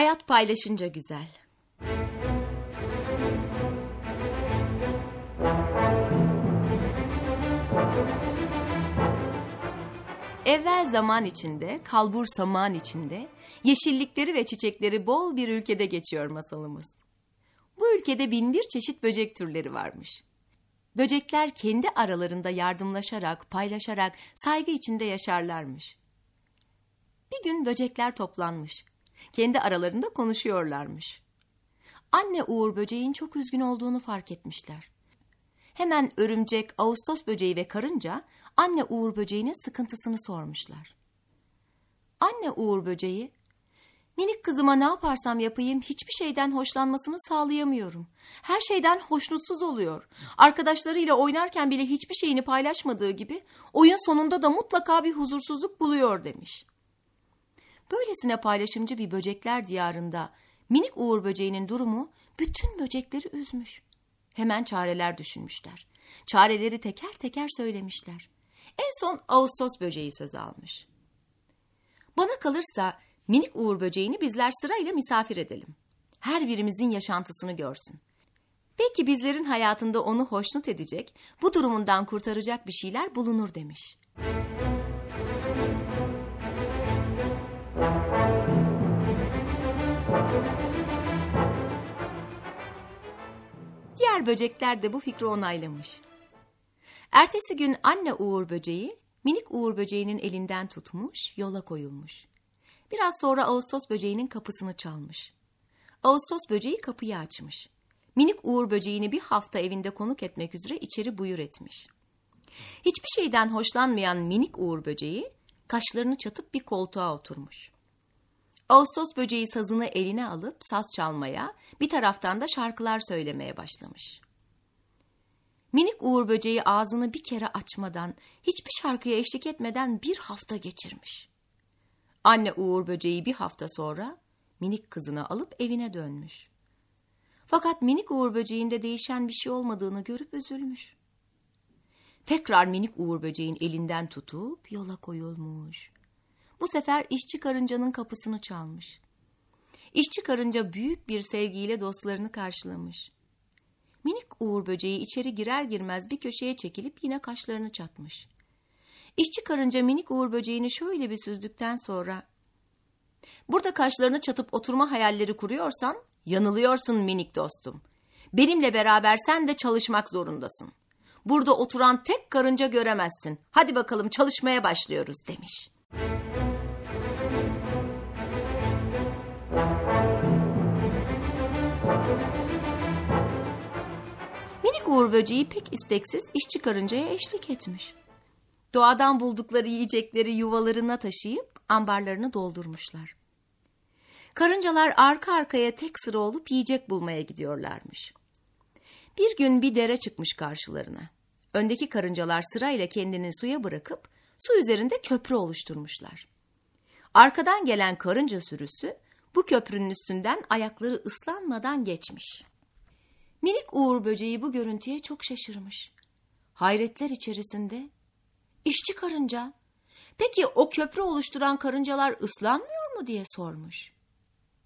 Hayat paylaşınca güzel. Evvel zaman içinde, kalbur saman içinde, yeşillikleri ve çiçekleri bol bir ülkede geçiyor masalımız. Bu ülkede bin bir çeşit böcek türleri varmış. Böcekler kendi aralarında yardımlaşarak, paylaşarak, saygı içinde yaşarlarmış. Bir gün böcekler toplanmış. Kendi aralarında konuşuyorlarmış. Anne Uğur böceğin çok üzgün olduğunu fark etmişler. Hemen örümcek, ağustos böceği ve karınca anne Uğur böceğinin sıkıntısını sormuşlar. Anne Uğur böceği, minik kızıma ne yaparsam yapayım hiçbir şeyden hoşlanmasını sağlayamıyorum. Her şeyden hoşnutsuz oluyor. Arkadaşlarıyla oynarken bile hiçbir şeyini paylaşmadığı gibi oyun sonunda da mutlaka bir huzursuzluk buluyor demiş. Böylesine paylaşımcı bir böcekler diyarında minik Uğur böceğinin durumu bütün böcekleri üzmüş. Hemen çareler düşünmüşler. Çareleri teker teker söylemişler. En son Ağustos böceği söz almış. Bana kalırsa minik Uğur böceğini bizler sırayla misafir edelim. Her birimizin yaşantısını görsün. Belki bizlerin hayatında onu hoşnut edecek, bu durumundan kurtaracak bir şeyler bulunur demiş. Diğer böcekler de bu fikri onaylamış. Ertesi gün anne Uğur böceği minik Uğur böceğinin elinden tutmuş, yola koyulmuş. Biraz sonra Ağustos böceğinin kapısını çalmış. Ağustos böceği kapıyı açmış. Minik Uğur böceğini bir hafta evinde konuk etmek üzere içeri buyur etmiş. Hiçbir şeyden hoşlanmayan minik Uğur böceği kaşlarını çatıp bir koltuğa oturmuş. Ağustos böceği sazını eline alıp saz çalmaya, bir taraftan da şarkılar söylemeye başlamış. Minik Uğur böceği ağzını bir kere açmadan, hiçbir şarkıya eşlik etmeden bir hafta geçirmiş. Anne Uğur böceği bir hafta sonra minik kızını alıp evine dönmüş. Fakat minik Uğur böceğinde değişen bir şey olmadığını görüp üzülmüş. Tekrar minik Uğur böceğin elinden tutup yola koyulmuş. Bu sefer işçi karıncanın kapısını çalmış. İşçi karınca büyük bir sevgiyle dostlarını karşılamış. Minik Uğur böceği içeri girer girmez bir köşeye çekilip yine kaşlarını çatmış. İşçi karınca minik Uğur böceğini şöyle bir süzdükten sonra Burada kaşlarını çatıp oturma hayalleri kuruyorsan yanılıyorsun minik dostum. Benimle beraber sen de çalışmak zorundasın. Burada oturan tek karınca göremezsin. Hadi bakalım çalışmaya başlıyoruz demiş. Minik Uğur böceği pek isteksiz işçi karıncaya eşlik etmiş. Doğadan buldukları yiyecekleri yuvalarına taşıyıp ambarlarını doldurmuşlar. Karıncalar arka arkaya tek sıra olup yiyecek bulmaya gidiyorlarmış. Bir gün bir dere çıkmış karşılarına. Öndeki karıncalar sırayla kendini suya bırakıp su üzerinde köprü oluşturmuşlar. Arkadan gelen karınca sürüsü bu köprünün üstünden ayakları ıslanmadan geçmiş. Minik Uğur böceği bu görüntüye çok şaşırmış. Hayretler içerisinde işçi karınca peki o köprü oluşturan karıncalar ıslanmıyor mu diye sormuş.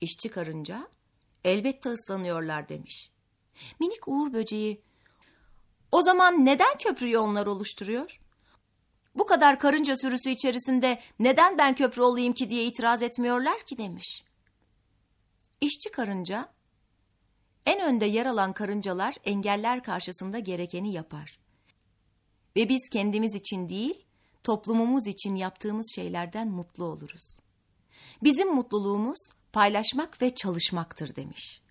İşçi karınca elbette ıslanıyorlar demiş. Minik Uğur böceği o zaman neden köprüyü onlar oluşturuyor? Bu kadar karınca sürüsü içerisinde neden ben köprü olayım ki diye itiraz etmiyorlar ki demiş. İşçi karınca, en önde yer alan karıncalar engeller karşısında gerekeni yapar. Ve biz kendimiz için değil, toplumumuz için yaptığımız şeylerden mutlu oluruz. Bizim mutluluğumuz paylaşmak ve çalışmaktır demiş.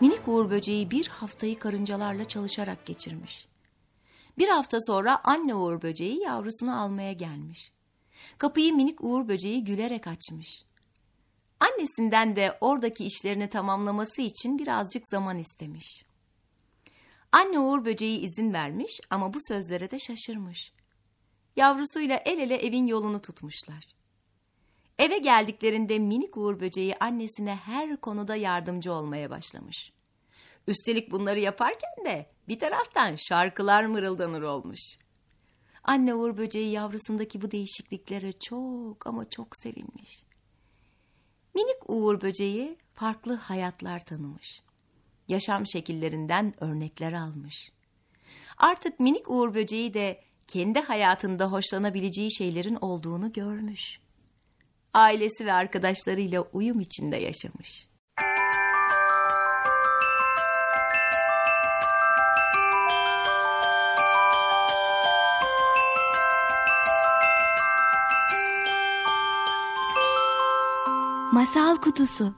Minik Uğur böceği bir haftayı karıncalarla çalışarak geçirmiş. Bir hafta sonra anne uğur böceği yavrusunu almaya gelmiş. Kapıyı minik uğur böceği gülerek açmış. Annesinden de oradaki işlerini tamamlaması için birazcık zaman istemiş. Anne uğur böceği izin vermiş ama bu sözlere de şaşırmış. Yavrusuyla el ele evin yolunu tutmuşlar. Eve geldiklerinde minik uğur böceği annesine her konuda yardımcı olmaya başlamış. Üstelik bunları yaparken de bir taraftan şarkılar mırıldanır olmuş. Anne uğur böceği yavrusundaki bu değişikliklere çok ama çok sevinmiş. Minik uğur böceği farklı hayatlar tanımış. Yaşam şekillerinden örnekler almış. Artık minik uğur böceği de kendi hayatında hoşlanabileceği şeylerin olduğunu görmüş. Ailesi ve arkadaşlarıyla uyum içinde yaşamış. Masal Kutusu